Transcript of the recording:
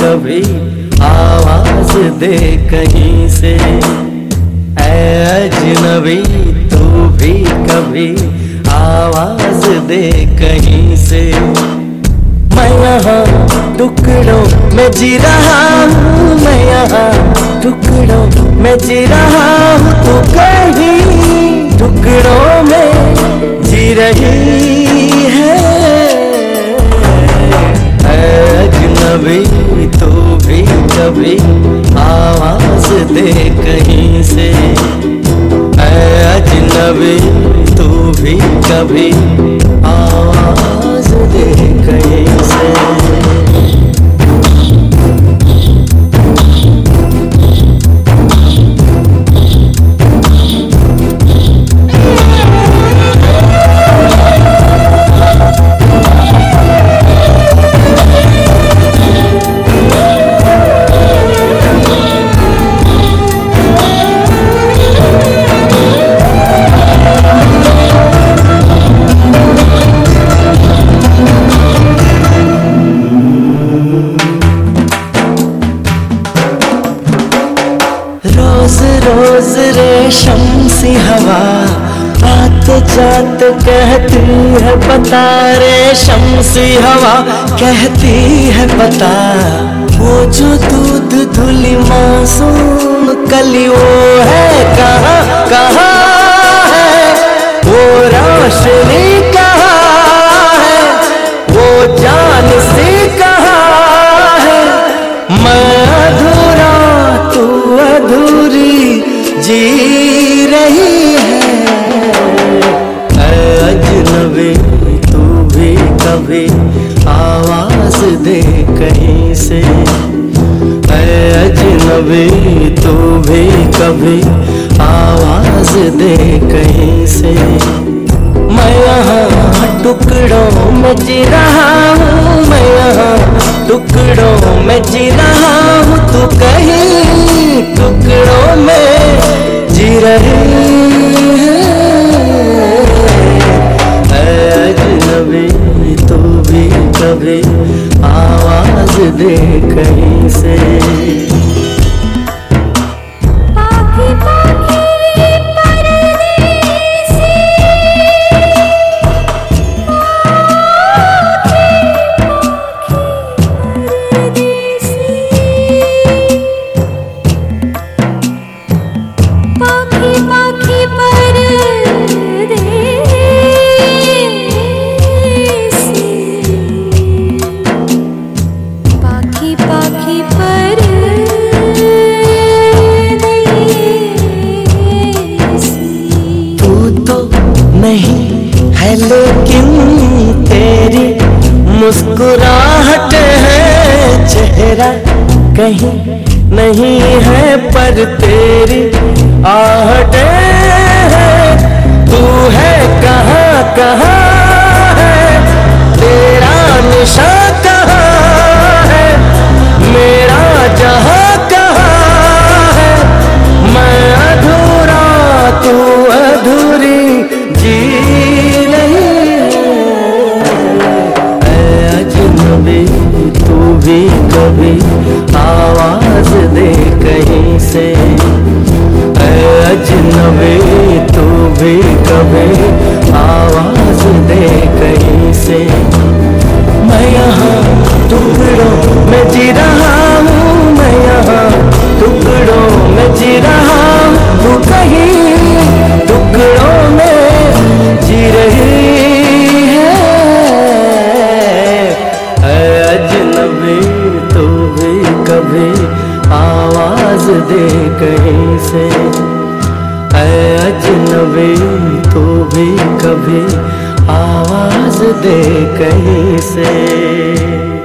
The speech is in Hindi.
कभी आवाज़ दे कहीं से। अजनबी, तू भी कभी आवाज़ दे कहीं से। मैं यहाँ टुकड़ों में जी रहा हूँ, मैं यहाँ टुकड़ों में जी रहा हूँ, तू कहीं टुकड़ों में जी रही। अजनबी तू भी कभी। रोज रेशम सी हवा। बात जात कहती है पता, रेशम सी हवा कहती है पता। वो जो दूध धुली मासूम कली वो है, कहाँ कहाँ? जी रही है। अजनबी, तू भी कभी आवाज़ दे कहीं से। अजनबी, तू भी कभी आवाज़ दे कहीं से। मैं यहाँ टुकड़ों में जी रहा हूँ मैं यहाँ टुकड़ों में जी रहा हूँ, तू कहीं टुकड़ों में जी रही तू भी कभी आवाज़ दे कहीं से। चेहरा कहीं नहीं है पर तेरी आहट है। तू है कहाँ कहाँ भी कभी आवाज़ दे कहीं से। अजनबी, तू भी कभी आवाज़ दे कहीं से। मैं यहाँ टुकड़ों में जी रहा हूँ, मैं यहाँ टुकड़ों में जी रहा हूँ। अजनबी तू भी कभी आवाज़ दे कहीं से अजनबी तू भी कभी आवाज़ दे कहीं से